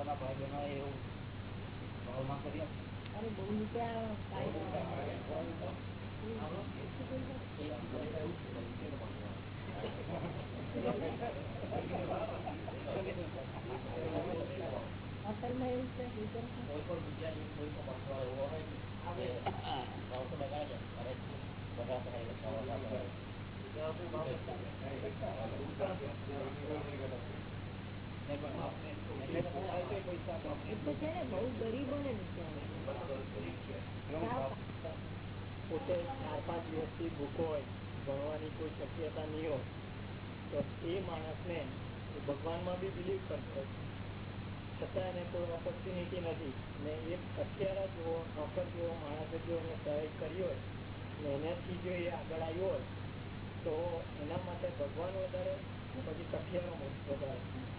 મોટાના ભાઈ બહેનો એવું ભાવમાં કરીએ. અરે બહુ બધા પોતે ચાર પાંચ દિવસથી ભૂખો હોય ભણવાની કોઈ શક્યતા નહીં હોય તો એ માણસને ભગવાનમાં બી બિલીવ કરતો છતાં એને કોઈ ઓપોર્ચ્યુનિટી નથી ને એ અત્યારે જેવો નોકર જેવો માણસે જો એને સહાય કરી હોય ને એનાથી જો એ આગળ આવ્યો હોય તો એના માટે ભગવાન વધારે પછી કઠિયારો વધારે.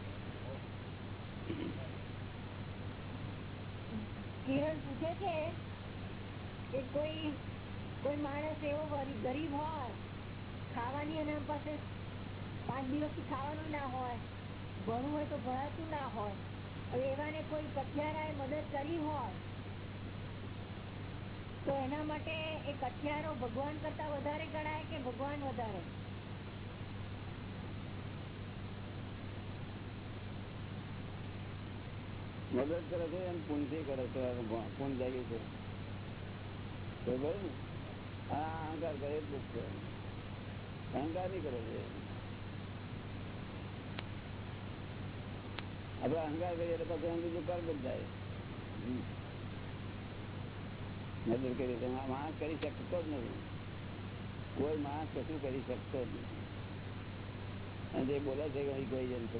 કિરણ પૂછે છે ખાવાનું ના હોય, ભણવું હોય તો ભણાતું ના હોય, હવે એવાને કોઈ કઠિયારાએ મદદ કરી હોય, તો એના માટે એ કઠિયારો ભગવાન કરતા વધારે ગણાય કે ભગવાન વધારે? મદદ કરે છે એમ પુણ્યથી કરે છે. પુણ્ય જાય છે. બરોબર ને? હા અહંકાર કરે એટલું છે. અહંકાર નહીં કરે છે. આપડે અહંકાર કરીએ એટલે પછી એમ બીજું કર્મ જાય મદદ કરી તો માણસ કરી શકતો જ નથી. કોઈ માણસ કશું કરી શકતો જ નથી. અને જે બોલે છે કઈ જેમ છે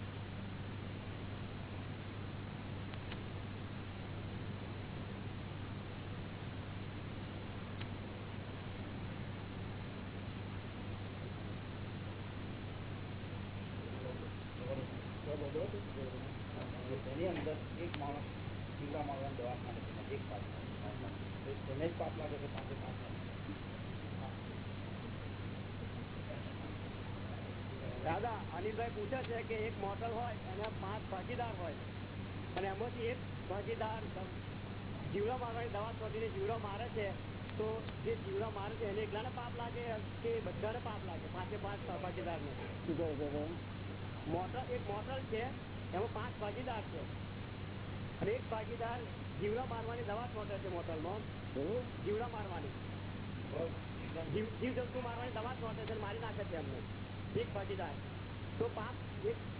પૂછે છે કે એક મોટલ હોય એના પાંચ ભાગીદાર હોય. અને એમાંથી એક ભાગીદાર જીવડા મારવાની દવા શોધીને જીવડો મારે છે તો જે જીવડા મારે છે એને એકલાને પાપ લાગે કે બધાને પાપ લાગે? પાંચે પાંચ ભાગીદારને? મોટલ એક મોટલ છે એમાં પાંચ ભાગીદાર છે. અને એક ભાગીદાર જીવડા મારવાની દવા શોધે છે મોટલમાં? જીવડા મારવાની. જીવ જીવ જંતુ મારવાની દવા શોધે છે મારી નાખે છે એમને. એક ભાગીદાર. તો પાપ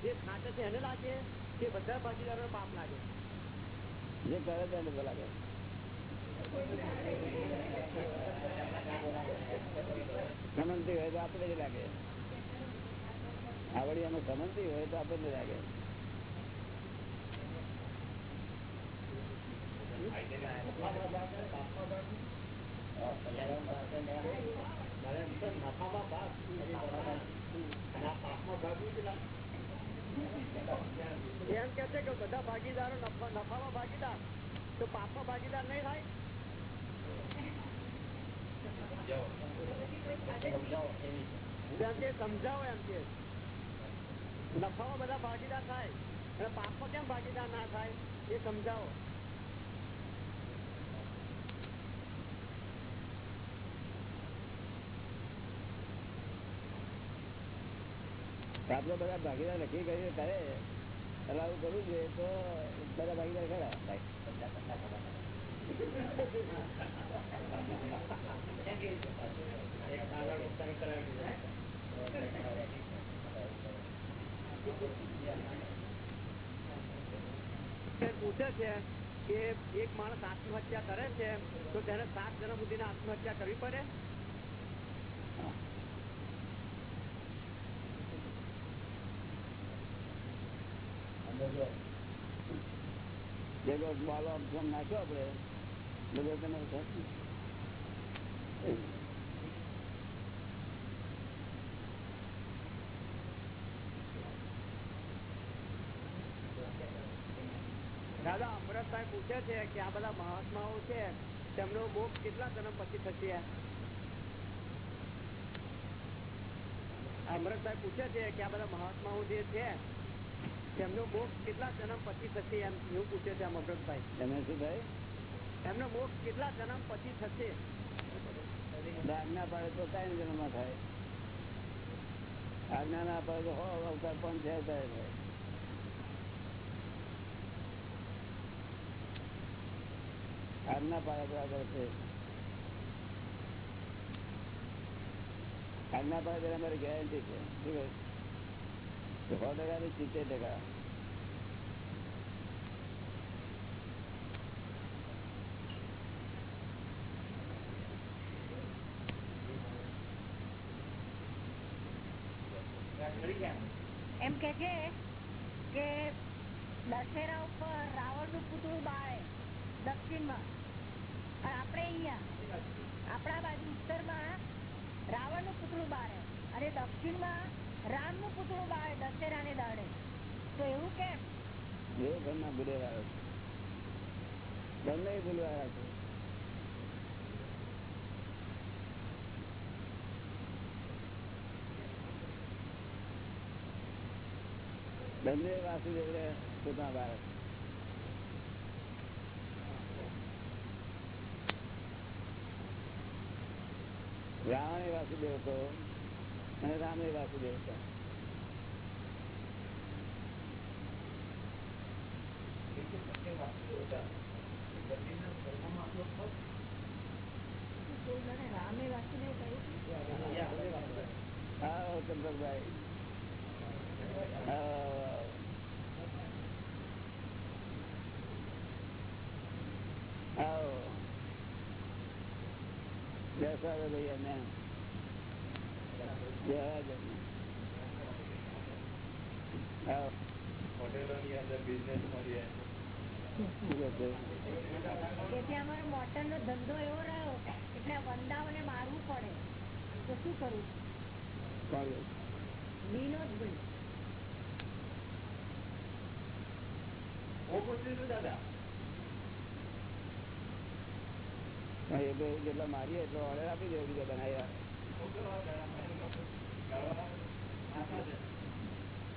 જે ખાતે છે એને લાગે કે બધા ભાગીદારો પાપ લાગે. જે કરે છે એને લાગે. સમજતી હોય તો આપણે જ લાગે. આવડી અમે સમજતી હોય તો આપણને લાગે. નફામાં ભાગ એમ એમ કે સમજાવો એમ કે. નફામાં બધા ભાગીદાર થાય. અને પાપમાં કેમ ભાગીદાર ના થાય? એ સમજાવો. આપડે બધા ભાગીદાર નક્કી કરી કરે એટલે આવું કરવું જોઈએ તો બધા ભાગીદાર ખરા. પૂછે છે કે એક માણસ આત્મહત્યા કરે છે, તો તેને સાત જણા સુધીને આત્મહત્યા કરવી પડે? જે બાલો આમ પૂછે છે કે આ બધા મહાત્માઓ છે, તેમનો મોક્ષ કેટલા જન્મ પછી થશે? અમરતભાઈ પૂછે છે કે આ બધા મહાત્માઓ જે છે તેમનો મોક્ષ કેટલા જન્મ પછી થશે એમ એવું પૂછે છે આમ તમે શું ભાઈ એમનો મોક્ષ કેટલા જન્મ પછી થશે? આજ્ઞા પાડે તો ત્રણ જન્મમાં થાય. આજ્ઞા ના પાડે તો હો અવતાર પણ છે થાય આજ્ઞા પાડે બરાબર છે. આજ્ઞા પાડે અમારી ગેરંટી છે. શું કહે સો ટકા ને સિત્તેર ટકા એમ કે છે કે દશેરા ઉપર રાવણનું પૂતળું બાળે દક્ષિણમાં. માં આપણે અહીંયા, આપણા બાજુ ઉત્તરમાં રાવણનું પૂતળું બાળે. અને દક્ષિણમાં રામનું પૂતળું બાળે દશેરા ને દાડે. તો એવું કેમ? બે ઘરના બુલેવાળા છે. બંને બુલવાળા છે બંને વાસુદેવ એ હતો અને રામ એ વાસુદેવ હતો રામે વાસુદેવ કહ્યું આવો ચંપકભાઈ આવો. આવો બેસાડો ભાઈ એમને જવા દો. આવો હોટેલોની અંદર બિઝનેસ મળીએ શું કહે છે? તેથી અમારો મોટર નો ધંધો એવો રહ્યો એટલે વંદાઓને મારવું પડે. તો શું કરવું વિનોદભાઈ દાદા? હા, જેટલા મારીએ એટલો ઓર્ડર આપી દેવો બીજા બનાવ્યા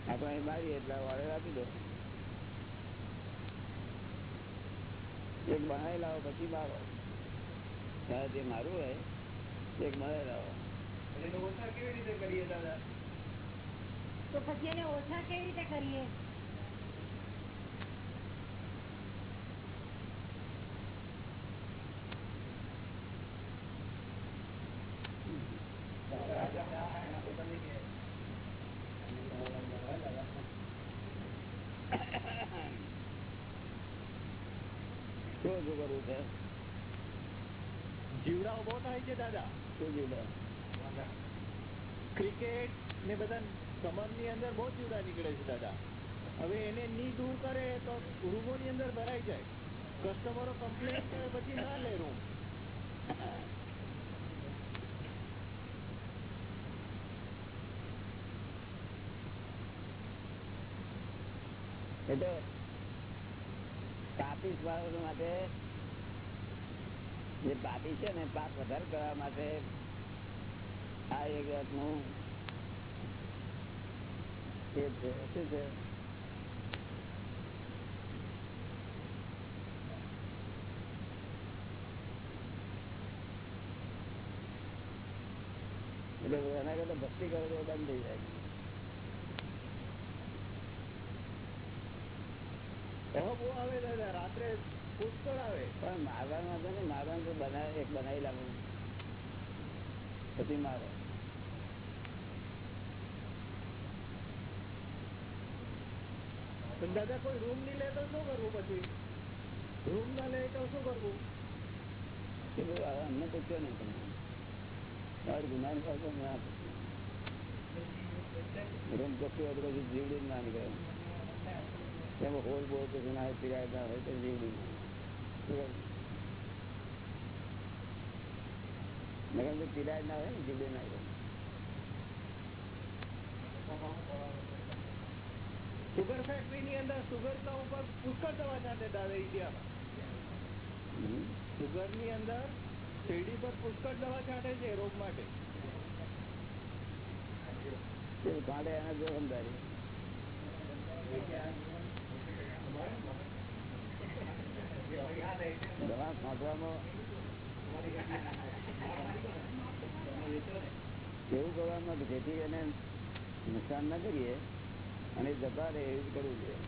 આપણે મારી એટલે એટલા ઓર્ડર આપી દો. એક બનાવી લાવો પછી મારો ત્યારે જે મારું હોય એક બનાવી લાવો. એનો ઓછા કેવી રીતે કરીએ દાદા? તો પછી એને ઓછા કેવી રીતે કરીએ? શું ઓછું કરવું છે જીવડાઓ બહુ થાય છે દાદા? શું જીવડા? ક્રિકેટ ને બધા કમરની અંદર બહુ જીવડા નીકળે છે દાદા. હવે એને ની દૂર કરે તો રૂમો ની અંદર ભરાઈ જાય. કસ્ટમરો કમ્પ્લેન કરે પછી ના લે રૂમ એટલે પાપી સ્વભાવ માટે જે પાપી છે ને, પાપ વધારે કરવા માટે આ એક જાતનું એ છે, શું છે? એટલે એના કરતા ભક્તિ કરો તો બંધ થઈ જાય બહુ આવે દાદા રાત્રે પુષ્કળ આવે. પણ મારવાનું હતો ને મારવાનું તો બનાવી એક બનાવી લાવું. પછી મારો. દાદા કોઈ રૂમની લે તો શું કરવું પછી? રૂમ ના લે તો શું કરવું? અમને પૂછ્યો નહીં તમે ગુના પાસે ના પૂછ્યું રૂમ પછી જીવડી ના નીકળે. એમાં હોલ બોલ કે ના હોય પીરાય ના હોય તો જીવડી ના શું કહે? નકર તો પીરાય ના હોય ને જીવડી ના હોય સુગર ફેક્ટરી ની અંદર સુગર ના ઉપર પુષ્કળ દવા છાંટે દાદા ઇન્ડિયામાં હમ. સુગરની અંદર શેરડી પર પુષ્કળ દવા છાંટે છે રોગ માટે તે કાંડે એને જોખમદારી એવું કરવામાં જેથી એને નુકસાન ના કરીએ અને જતા રહે એવું કરવું જોઈએ.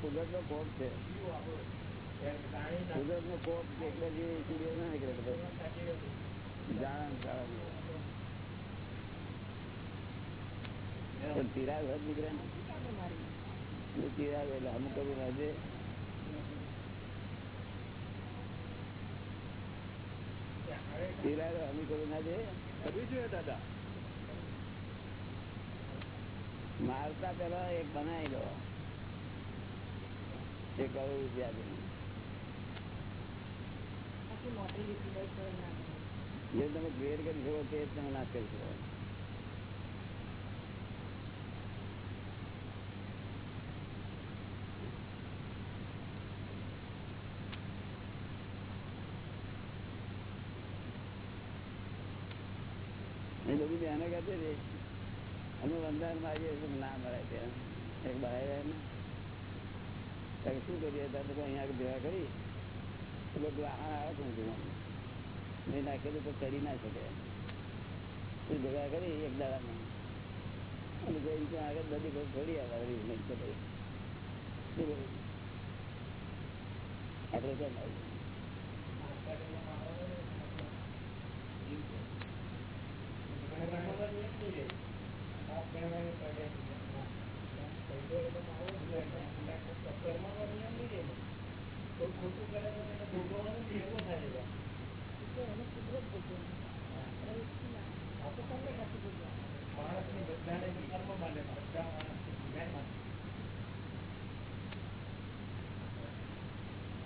કુદરત નો કોપ છે. કુદરત નો કોપ એટલે જે સૂર્ય ના નીકળે જાણ જાણ. પણ તિરાગ હદ નીકળે ને એટલે એટલે અમુક કરવું ના દે તિરાગ અમુક ના દે કરવી જોઈએ દાદા. મારતા પેલા એક બનાવી લો એક કરોડ રૂપિયા દે. જે તમે ઘેર કરી શકો તે તમે નાશ કરી શકો. બધી બહેનો કહેતી હતી, અમે વંદાન મારીએ ના મળે ત્યાં એક બહાર ને શું કરીએ? ત્યારે તો અહીંયા ભેગા કરી. બધું આહાર આવે છે જોવાનું. નહીં નાખેલું તો ચડી ના શકે. એ ભેગા કરી એક દાડામાં. અને જઈને ત્યાં આગળ બધી છોડી આવ્યા તો પછી શું કરું આપણે કેમ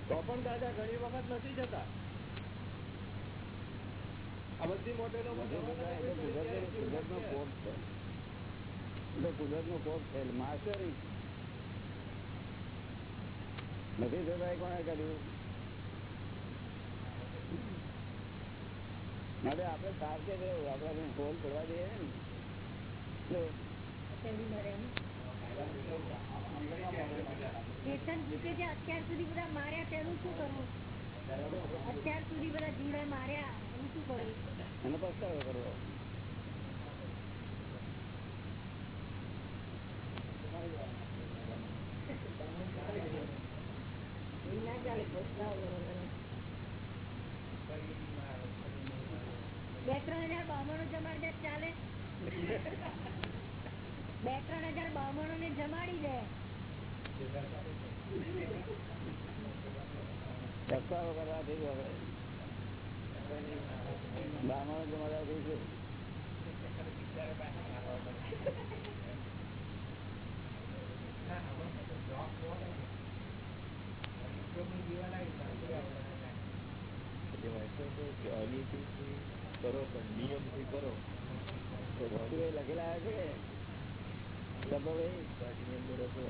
તો પણ દાદા ઘણી વખત નથી જતા. આ બધી મોટેલો કુદરત નો કોપ છે. એટલે કુદરત નો કોપ છે માસ્ટરી નથી જોતા કોને કર્યું? માટે આપડે સાવચેત રહેવું આપડે ફોન કરવા દઈએ ને. ચેતન પૂછે છે અત્યાર સુધી બધા માર્યા તેનું શું કરવું? અત્યાર સુધી બધા જીવડા માર્યા એનું શું કરવું? એનો પસ્તાવો કરવો એ ના ચાલે પસ્તાવો કરવો. બે ત્રણ હજાર બામણો જમાડી દે ચાલે. બે ત્રણ હજાર બામણો ને જમાડી દે. પસ્તાવો કરવાથી જ આપણે બ્રાહ્મણો જમાડાથી શું કરો પણ નિયમથી કરો. લખેલા છે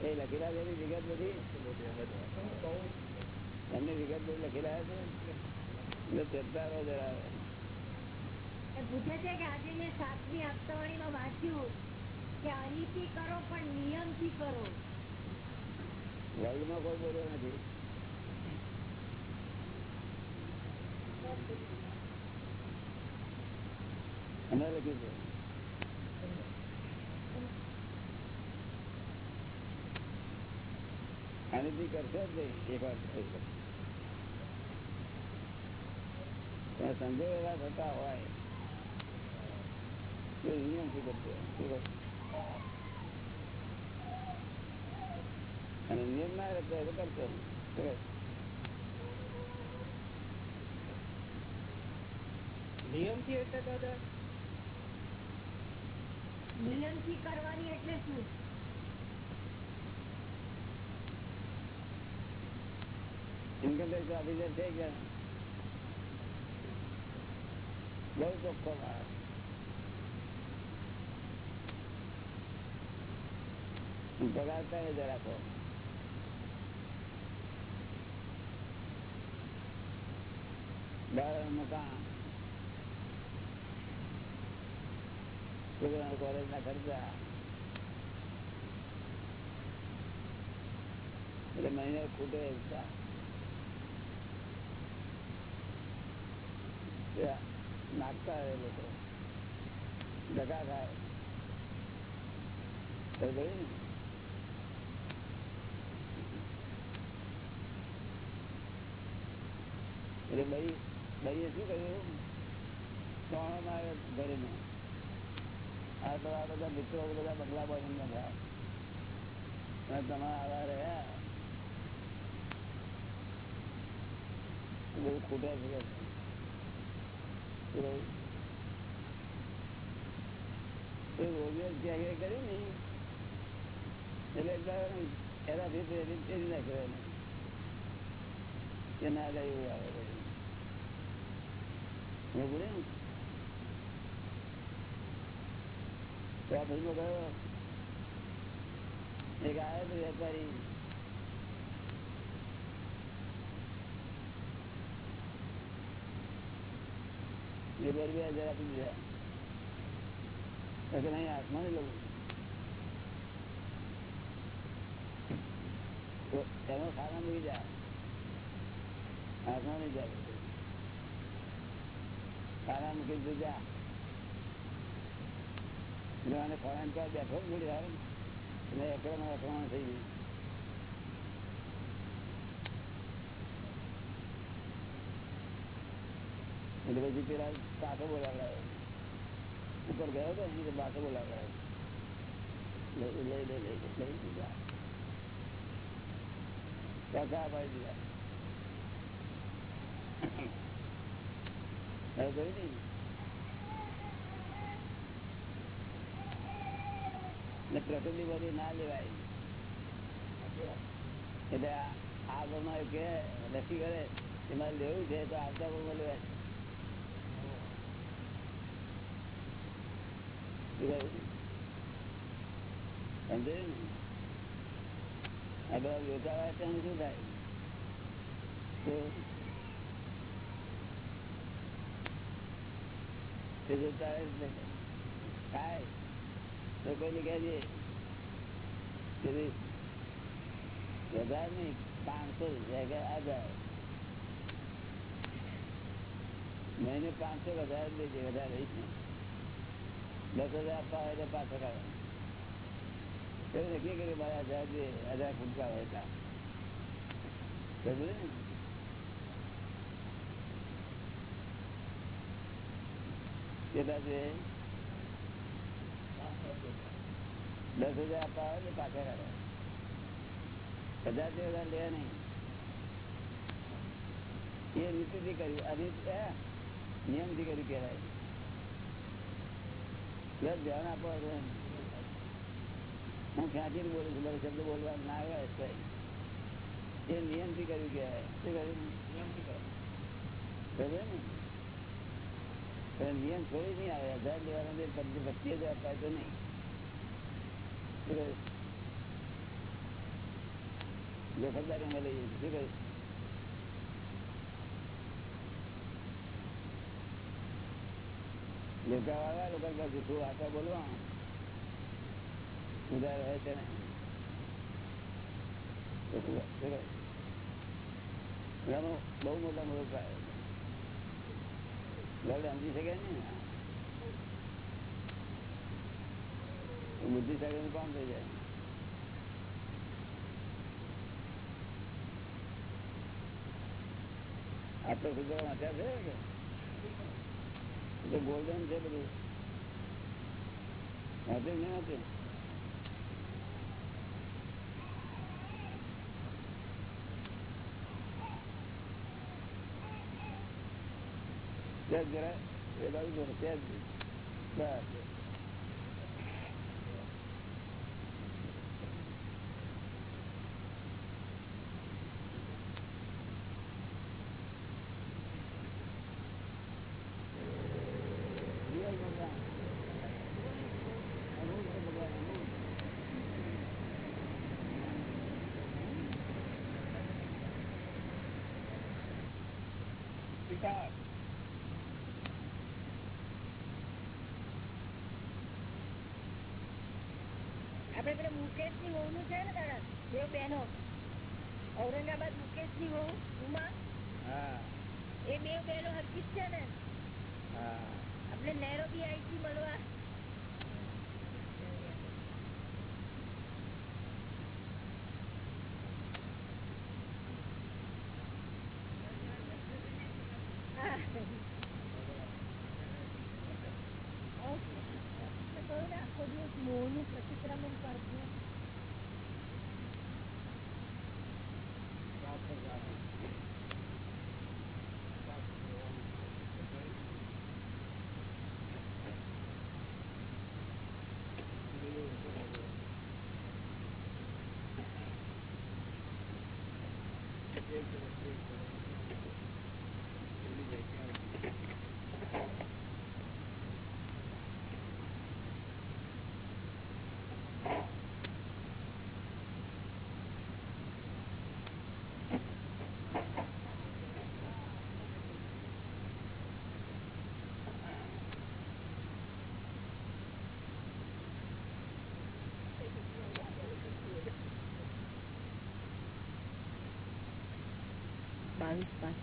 એ લખેલા છે વિગત બધી? એમની વિગત બધી લખેલા છે એટલે ચર્ચા રહો જરા. પૂછે છે કે આજે મેં સાતમી હપ્તાવાળીમાં વાંચ્યું કે અનીતિ કરો પણ નિયમથી કરો. વર્લ્ડમાં કોઈ બોલ્યો નથી. અમે લખ્યું થતા હોય તે નિયમથી કરશે? અને નિયમ ના રહેતો કરશે નહીં. શું કરશે? નિયમથી એટલે દાદા નિયમથી કરવાની એટલે શું? ઇન્કમ ટેક્સ ઓફિસર છે કે બહુ ચોખ્ખો માણસ પગાર ત્રણ હજાર આપો બાળકનું કામ કોલેજ ના ખર્ચા. એટલે મહિને ખૂટે નાખતા હોય લોકો. ડગા ખાય. ને? એટલે ભાઈ ભાઈએ શું કર્યું? આવે ઘરે ભરીને બધા મિત્રો બધા બંગલા બંધ બધા તમારા આવા રહ્યા બહુ ખોટા છે. કે શું કહ્યું? એ રોમિયો ત્યાગ કર્યું ને એટલે એનાથી પ્રેરિત કરી નાખ્યો ના. એવું આવે બધું. બરોબર ને? તો આ ગયો એક આવ્યો તો વેપારી બે દીધા. લઉં. એનો ખાના મૂકી જા હાથમાં નહીં જાય ખાના મૂકી જા અને ખોરાક પર બેઠો? થોડી વાર અને એકડામાં એકડામાં થઈ ગયું. એટલે પછી પેલા પાછો બોલાવડાયો. ઉપર ગયો તો ને પાછો બોલાવડાયો. લઈ લઈ લઈ લઈ લઈ દીધા. પાછા અપાઈ દીધા. હવે કહ્યું ને ને પ્રકૃતિ બધી ના લેવાય. એટલે આ ગમાં કે લસી કરે, એમાં લેવું છે તો આવતા ગમાં લેવાય. સમજે ને બધા વેચાવા ત્યાં શું થાય? તે જો તારે થાય નહીં, પાંચસો હજાર મહિને પાંચસો વધારે દસ હજાર આપવા હોય તો પાછળ આવે એવું નક્કી કર્યું, મારા હજાર જે હજાર ફૂટકા હોય ત્યાં સમજે ને છે દસ હજાર આપવા આવે ને પાછળ કાઢે. હજાર બે હજાર લે નહીં. એ નીતિથી કર્યું. અને નિયમથી કર્યું કહેવાય. બસ ધ્યાન આપો. હું ક્યાંથી બોલું છું? મારે શબ્દ બોલવા ના આવે કઈ. એ નિયમથી કર્યું કહેવાય. શું કર્યું? બરાબર ને? નિયમ થોડી નહીં આવે. હજાર લેવાના પચીસ હજાર અપાય તો નહીં. શું? જોખમદારી મળે શું કહ્યું લોકો વાળા લોકો પાસે શું બોલવા સુધાર હોય છે શું શું કહે? બહુ મોટા મોટો સમજી શકે ને બુદ્ધિશાળી નું કામ થઈ જાય? આટલો સુધારો વાંચ્યા છે કે? ગોલ્ડન છે બધું. વાંચે ને વાંચે જરા એ બાજુ બસ. બાવીસ પાંચ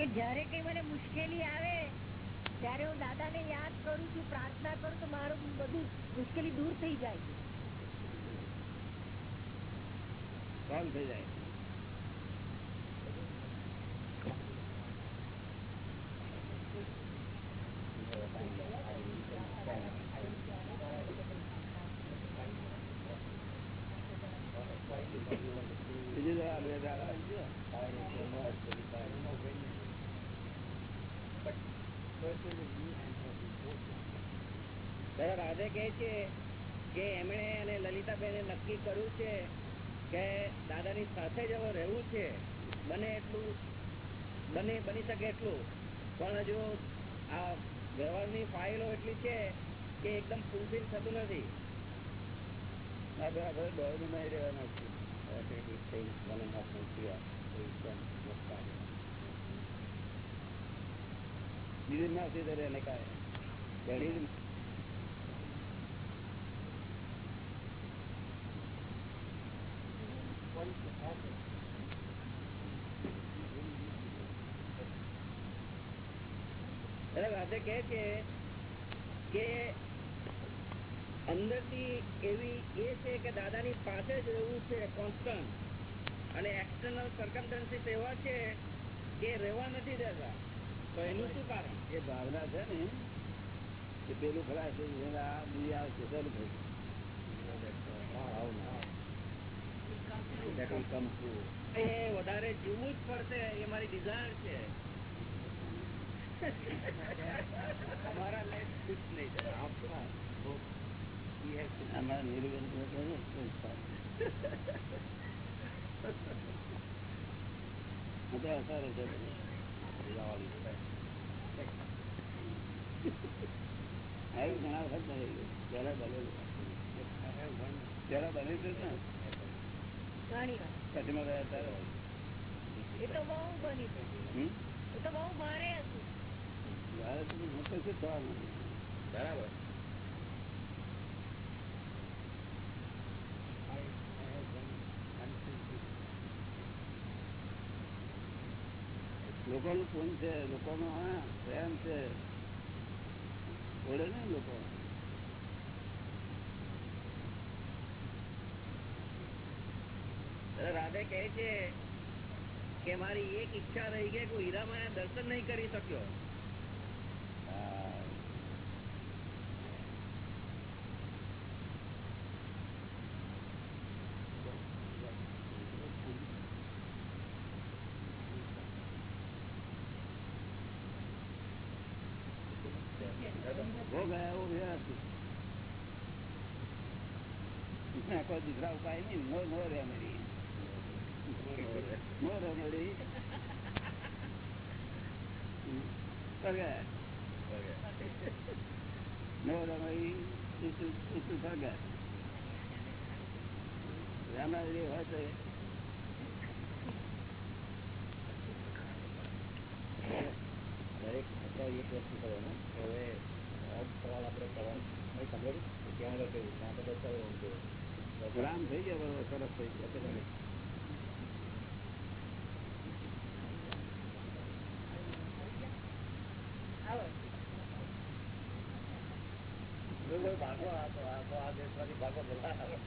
કે જયારે કઈ મને મુશ્કેલી આવે, ત્યારે હું દાદા ને યાદ કરું છું, પ્રાર્થના કરું તો મારું બધું મુશ્કેલી દૂર થઈ જાય છે. થઈ જાય બીજું તો આ બે દાડા છે. દાદા રાધે કહે છે કે એમણે અને લલિતાબેને નક્કી કર્યું છે કે દાદાની સાથે જ હવે રહેવું છે. બને એટલું બને બની શકે એટલું. પણ હજુ આ વ્યવહારની ફાઇલો એટલી છે કે એકદમ ફૂલફિલ થતું નથી. આ બે આપણે દોડ નહીં રહેવાના છે બીજી ના સીધે રહે ને કાંઈ ઘણી રાધે કહે છે કે અંદરથી એવી એ છે કે દાદાની પાસે જ રહેવું છે કોન્સ્ટન્ટ અને એક્સટર્નલ સર્કમસ્ટન્સીસ એવા છે કે રહેવા નથી દેતા. તો એનું શું કારણ? એ ભાવના છે ને કે પેલું ખરા છે આ બીજી આવશે શરૂ થઈ. એ વધારે જીવવું જ પડશે એ મારી ડિઝાયર છે. છે ને, તો સારું. હું. તો અસર છે બધી. ઘણા વખત બનેલું બન્યું ને. કચ્છમાં ગયા ત્યારે. એ તો બહુ બની છે એ તો બહુ મારે હતું ત્યારે તો હું તો શું થવાનું બરાબર લોકોનું પૂન છે, લોકોનો હા, પ્રેમ છે. બોલે ને લોકો. રાધે કહે છે કે મારી એક ઈચ્છા રહી ગઈ કે હીરામાં દર્શન નહીં કરી શક્યો. આખો દીકરા ઉપાય નહી નો નો રેમેડી નો રેમેડી હવે સવાલ આપણે કરવાનો સમજાયું ત્યાં આગળ કહ્યું ત્યાં આગળ રામ થઈ ગયા સરસ થઈ ગયા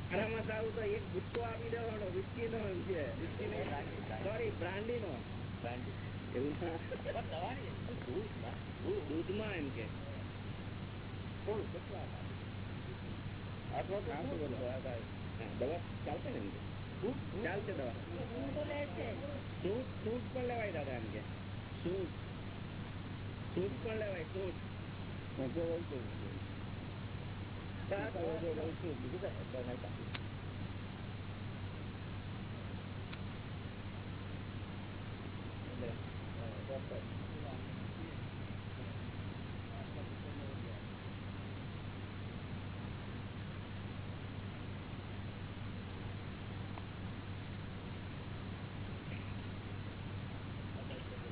આનામાં સારું તો એક ગુસ્સો આપી દેવાનો વિસ્કી નો એમ છે. સોરી બ્રાન્ડી નો. એવું દૂધમાં એમ કે? શું બોલો આ કાંઈ. હા, દવા ચાલશે ને એમ કે? ચાલશે દવા. સૂટ સૂટ પણ લેવાય દાદા એમ કે. સૂટ સૂટ પણ લેવાય સૂટ હું તો રહું છું. સાત હું તો વર્ષ રહું છું. બીજું કાંઈ અત્યારે નહીં કાંઈ.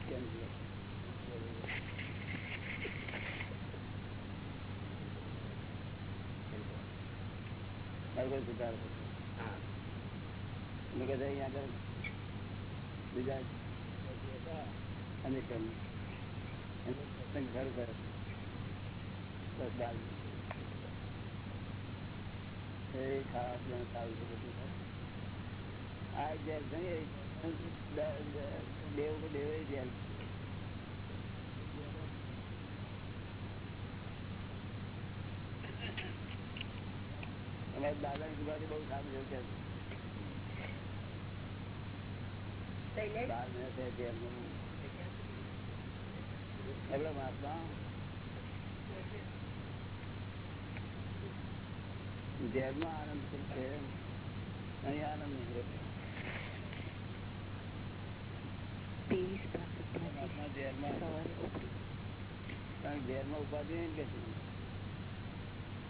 કેમ છે? અહીંયા આગળ બીજા શરૂ બસ બાર એ ખાવા પીવાનું સારું છે બધું આ જેલ છે દેવ દેવ જેલ અમારા દાદાની સુધારી બહુ સારું મહાત્મા આનંદ છે અહીં આનંદ જેલમાં ઉપાધિ નહીં કે છે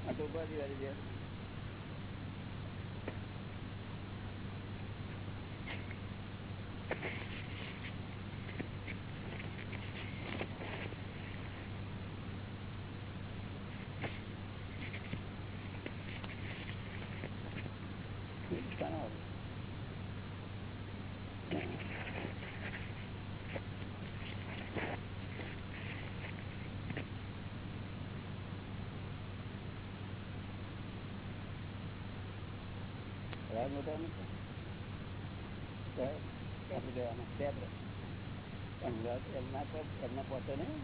આ તો ઉપાધિ વાળી જેલ. મોટા નથી તો આપણે કહેવાનું ટેપ રહે. પણ રાગ એમના પર એમના પહોંચે નહીં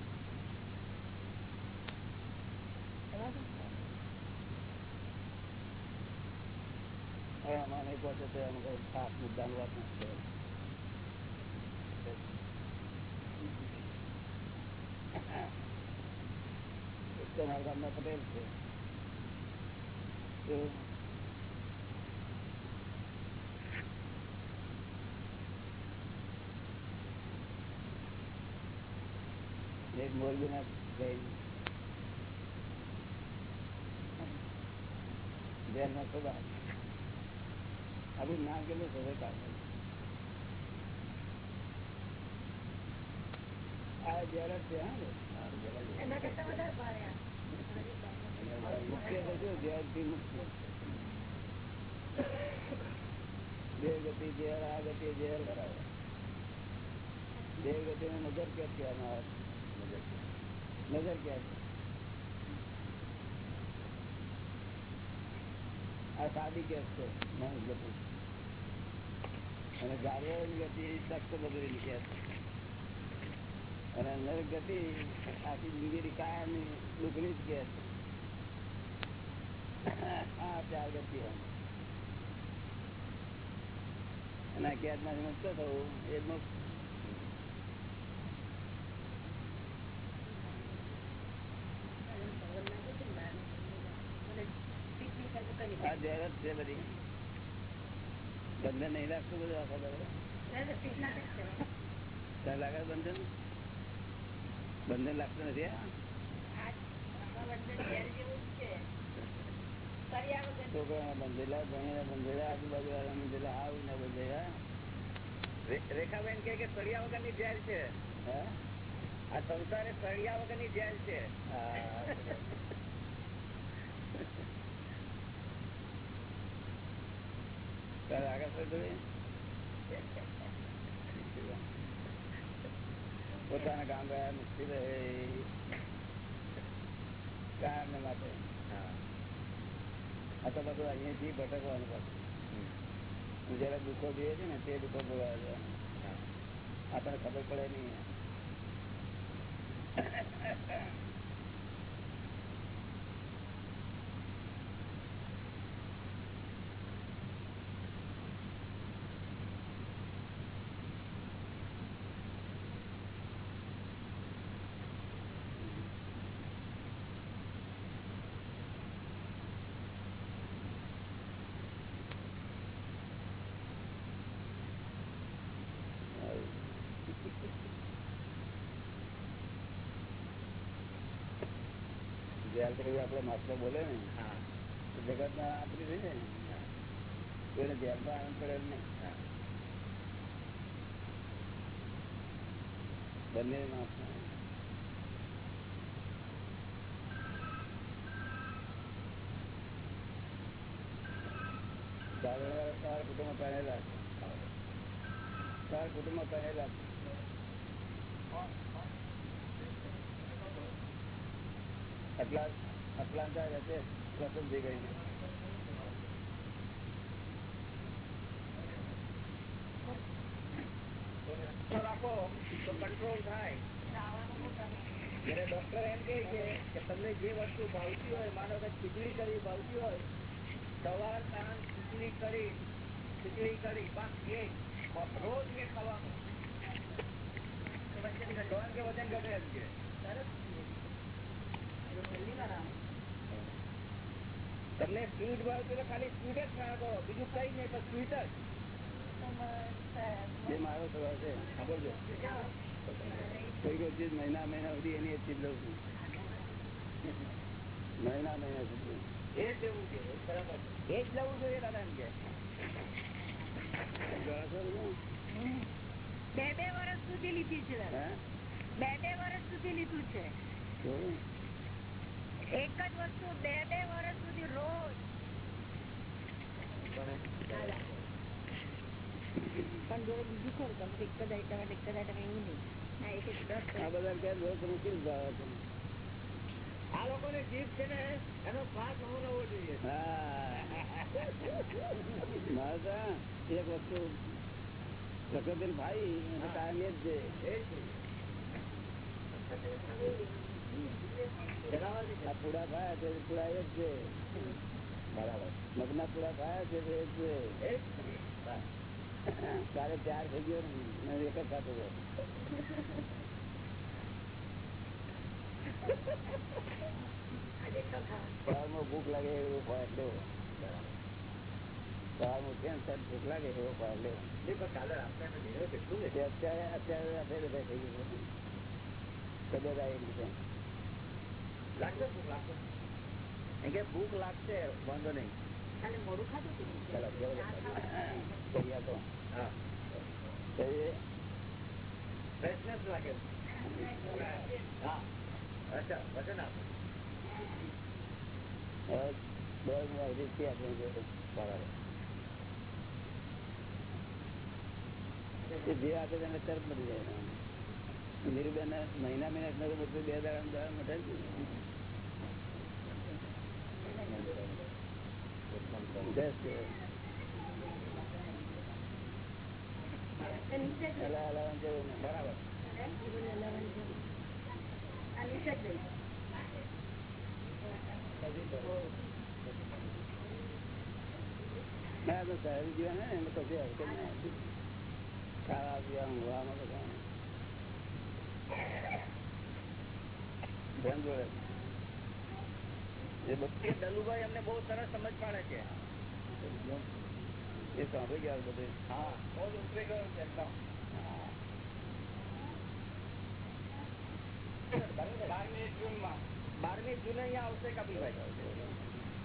હવે આમાં નહીં પહોંચે તો એમ કોઈ ખાસ મુદ્દાની વાત નથી એક તો મારા ગામના પટેલ છે તો એક મોરબીના ભાઈ જેલમાં તો બહાર આપણું નામ કેટલું છે ભાઈ કામ આ જેલ જ છે હા ને? એના કરતા વધારે ભારે આ. મુખ્ય તો શું જેલથી મુક્તિ બે ગતિ જેલ આ ગતિ જેલ બરાબર દેવ ગતિ નજર કેદ કહેવામાં આવે નજર કેદ આ સાદી કેસ છે. અને જાનવરની ગતિ સખ્ત બદલેલી કેસ અને નર ગતિ, આખી જિંદગી કાયમની દુઃખની જ કેસ આ ચાર ગતિ અને આ કેદમાંથી મુક્ત થવું, એ મુક્ત જરૂરત છે બધી બંધન નહીં લાગતું બધું આખા દાડો? લાગે બંધન બંધન લાગતું નથી ના રેખાબેન કે સળિયા વગરની જેલ છે? આ સંસારે સળિયા વગરની જેલ છે આગળ પર પોતાના ગામ ગયા મુશ્કેલ રહે કાયમ ને માટે આ તો બધું અહીંયાથી ભટકવાનું પાછું જયારે દુઃખો જોઈએ છે ને તે દુઃખો ભોગવે આપણને ખબર પડે નહીં આપડે માસ્ટર બોલે ને. જગત ના આપડી રહી ને. કોઈને ધ્યાનમાં આનંદ કરે નહીં. બંને માસ તારા કુટુંબ પહેરેલા ચાર કુટુંબ પહેરેલા કે તમને જે વસ્તુ ભાવતી હોય માનો કે ખીચડી કરી ભાવતી હોય સવાર સાંજ ખીચડી કરી ખીચડી કરી બસ એ રોજ એ ખાવાનું કે વજન ઘટે એમ છે તમને સ્વીટ હોય તો ખાલી સ્વીટ જ ખાવા કરો. બીજું કઈ નહીં પણ સ્વીટ જ. મારો સ્વભાવ છે સાંભળજો. કોઈ કોઈ ચીજ મહિના મહિના સુધી એની એ ચીજ લઉં છું. મહિના મહિના સુધી. એ જ લેવું છે બરાબર. એ જ લેવું જોઈએ દાદા એમ કે. બે બે વર્ષ સુધી લીધી છે બે બે વર્ષ સુધી લીધું છે? એક જ વસ્તુ બે બે વર્ષ સુધી રોજ. પણ જો બીજું કોણ તમે એક જ આઈટમ એક જ આઈટમ એવું નહીં. ના આ બધા કે રોજ તમે કેવી ભાવે છે. આ લોકોને જીભ છે ને એનો સ્વાદ નવો નવો જોઈએ. એક વસ્તુ પ્રકૃતિ ભાઈ કાયમ એ જ છે. એ જ આ પૂડા ખાયા છે પૂડા એ જ છે બરાબર મગના પૂડા ખાયા છે એ જ છે એ જ તારે ચાર થઈ ગયો ને એક જ ખાતો હતો સવારમાં ભૂખ લાગે એવો ખોરાક લેવો સવારમાં કેમ સર ભૂખ લાગે એવો ખોરાક લેવો એ પણ કાલે રાત્રે મેં જોયું કેટલું તે અત્યારે અત્યારે આપણે બધા થઈ ગયું છે તબિયત આવી છે લાગશે ભૂખ લાગશે? કે ભૂખ લાગશે વાંધો નહીં. જે આપે તેને તરત મળી જાય. નીરુબેન મહિના મહિના બધું બે હજાર નહીં. બરાબર. ના તો. જીવન હે ને કશું હરકત નહીં. ખાવા પીવા, ઊંઘવામાં બધા ધ્યાન જોડે એ બધું એ દલુભાઈ અમને બહુ સરસ સમજ પાડે છે. એ સાંભળી ગયા બધું. હા બહુ ઉતરી ગયું છે એકદમ. બારમી જૂનમાં બારમી જૂને અહીંયા આવશે કપિલભાઈ.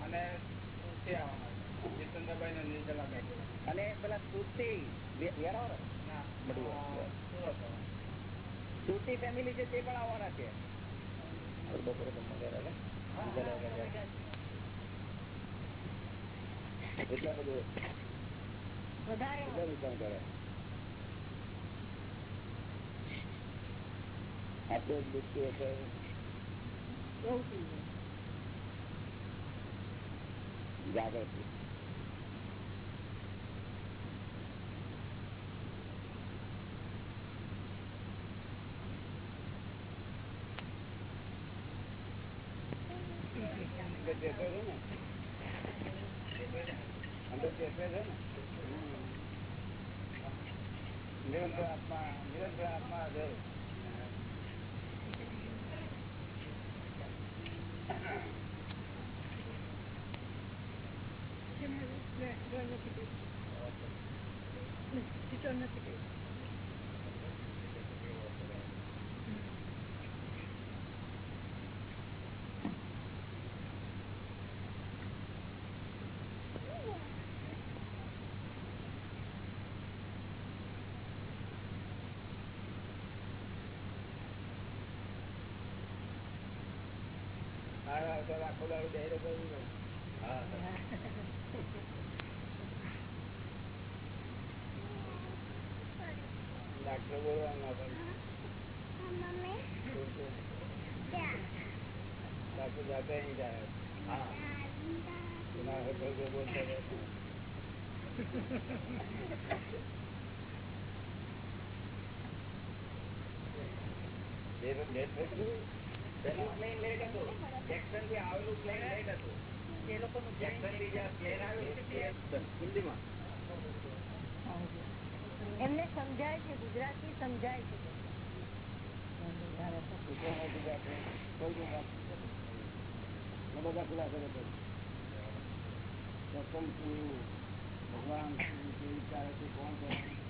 અને જીતેન્દ્રભાઈ ને અને પેલા સુરતી વેરાવર વેરાવળ? સુરતી ફેમિલી છે તે પણ આવવાના છે બપોરે. એટલા બધું આપણે હશે જાય. જાગૃતિ અંદર ચેતવે છે ને ચેતવે છે ને? નિરંતર આત્મા હાજર. હા, હા, તો આખો દાડો બેહી રહ્યો છું ને. હા, હા. ડાક્ટર બોલવા ડાક્ટર જાતે નહીં જાય હા બોલતા ગયું? પેલું પ્લેન એમને સમજાય છે ગુજરાતી સમજાય છે. ભગવાન કોણ છે?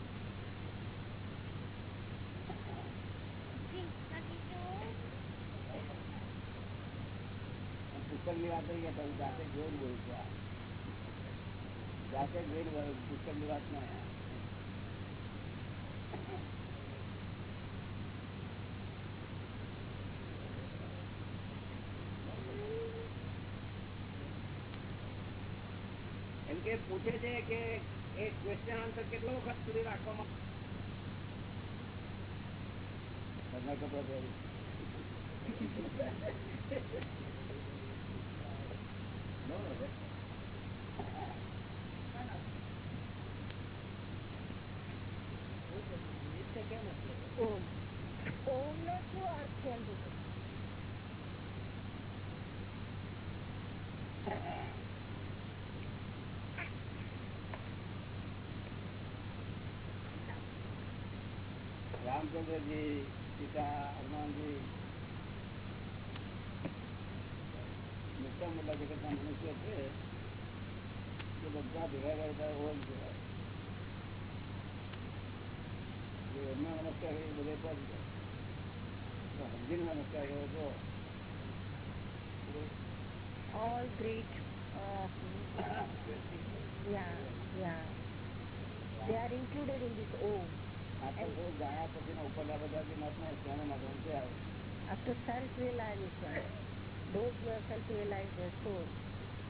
પુસ્તકની વાત કરીએ તો જાતે જોઈને બોલું છું જાતે જોઈને બોલું પુષ્કળની વાત ના એમ કે પૂછે છે કે એ ક્વેશ્ચન આન્સર કેટલો વખત સુધી રાખવામાં ખબર કપડા પહેરી ઓમ ઓમ નો શું અર્થ છે એમ પૂછે? રામચંદ્રજી સીતા હનુમાનજી મોટા મોટા જગતના મનુષ્ય છે એ બધા ભેગા કરતા ઓમ કહેવાય જે એમના નમસ્કાર કરે એ બધે પદ છે. તો સમજીને નમસ્કાર કરો છો all great uh, yeah yeah they are included in this om આટલું થોડું જાણ્યા પછી ઉપરના બધા જે મત ને તેના માટે ઊંચે આવે after self realization Those who have self-realized their soul,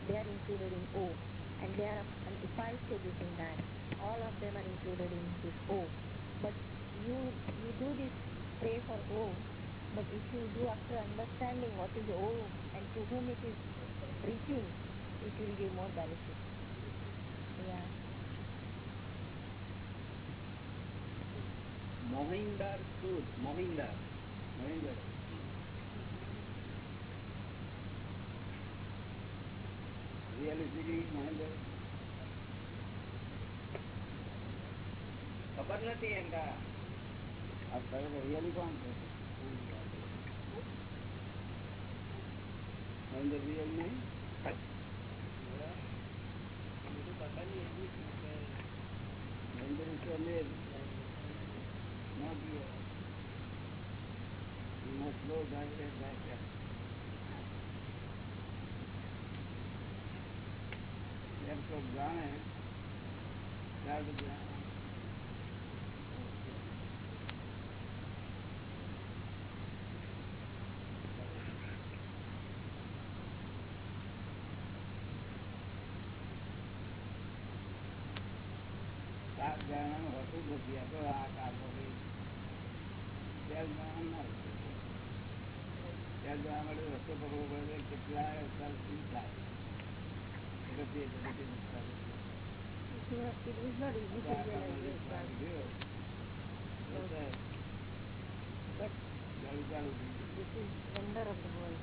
they are included in O. And there are five stages in that. All of them are included in this O. But you you do this pray for O, but if you do after understanding what is O and to whom it is reaching, it will give more benefit. Yeah. Mohinder Sood, Mohinder, Mohinder. ખબર નથી am really કોણ છે? Real નહીં? Mahendra is a male, not real. You જાણે ત્યાર સાત જણાનું હોતું જ નથી આ તો આ કાપો ત્યાં જણા માટે રસ્તો પકડવો પડે છે કેટલાય સાલ શું થાય એટલે તે બધી નુકસાન છે. It is not, it is not easy to realize this one. But this is wonder of the world,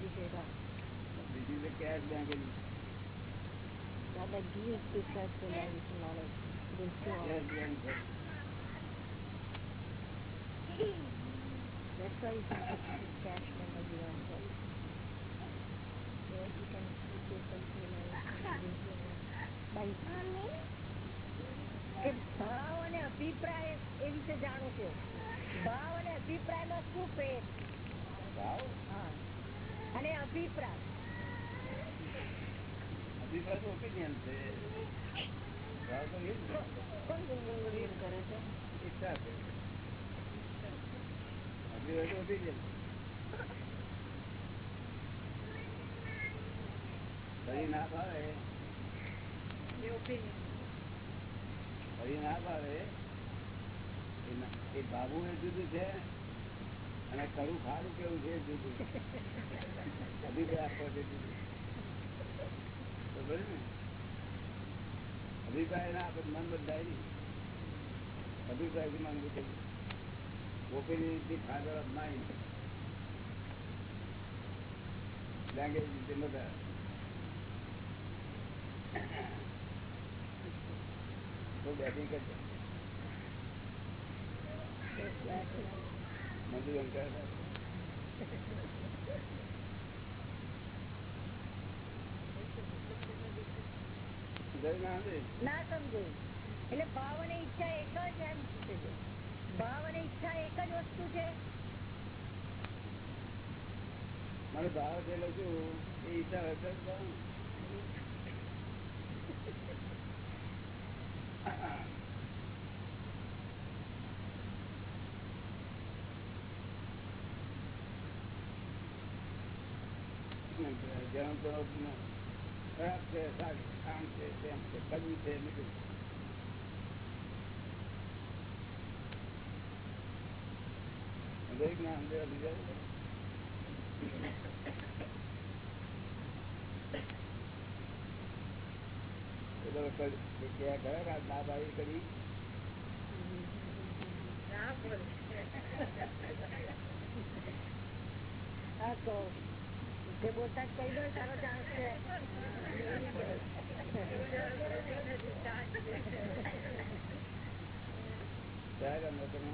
this era. બીજી તો cash bank જ Rather gives this as the knowledge, knowledge. This to all. cash bank છે. That's why it's it's cash when everyone says. There you can put yourself in a by કે ભાવ અને અભિપ્રાય એ વિશે જાણું છું. ભાવ અને અભિપ્રાયમાં શું પ્રેમ ભાવ? અને અભિપ્રાય? અભિપ્રાય તો opinion છે. કોણ ગુંગુંગું કરે છે? ઈચ્છા છે. અભિપ્રાય તો opinion. ફરી ના ભાવે. ફરી ના ભાવે એ બાબુ એ જુદું છે અને કડું ખારું કેવું છે જુદું અભિપ્રાય આપવો છે જુદું. ને? અભિપ્રાય ના આપે મન બદલાય નહીં. અભિપ્રાયથી મન બદલાય opinion father of mind language mind language is the mother તો બેટિંગ અંકાર ના સમજો. એટલે ભાવ અને ઈચ્છા એક જ એમ ભાવ અને ઈચ્છા એક જ વસ્તુ છે. મને ભાવ થયેલો છું એ ઈચ્છા જ ભાવ. જેમ ખરાબ છે આમ છે તેમ છે કડવું છે મીઠું દરેક ના અંદર બીજા એ લોકો ગયા કે આ કરી હા તો જે બોલતા જ કહી દો સારો ચાન્સ છે ક્યાં ગમે તમે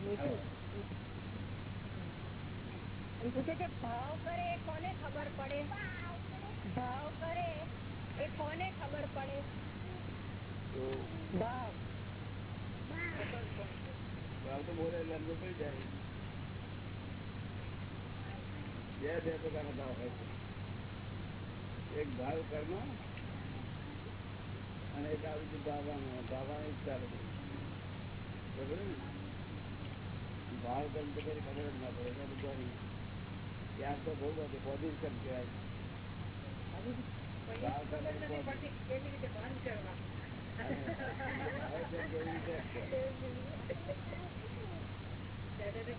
મીઠું એમ પૂછે છે ભાવ કરે એ કોને ખબર પડે ભાવ કરે એ કોને ખબર પડે તો ભાવ ભાવ તો બોલે એટલે અંદર પડી જાય બે બે પ્રકારના ભાવ હોય છે. એક ભાવ કર્મ અને એક આ બીજું ભાવવાનો. ભાવવાની ઈચ્છા બધી બરોબર ને? ભાવ કર્મ તો કઈ ખબર જ ના પડે. એટલે બધાની ત્યાર તો બહુ બધું પોઝિટિવ કહેવાય. ભાવ કર્મ positive. આયોજન કેવી રીતે છે? એ કે છે કેવી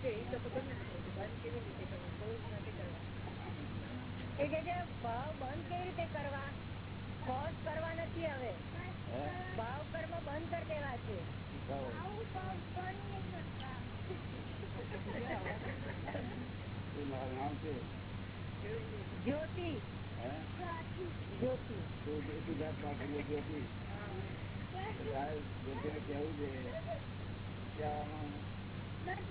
જ્યોતિ? જ્યોતિ જ્યોતિ? તારે છે કે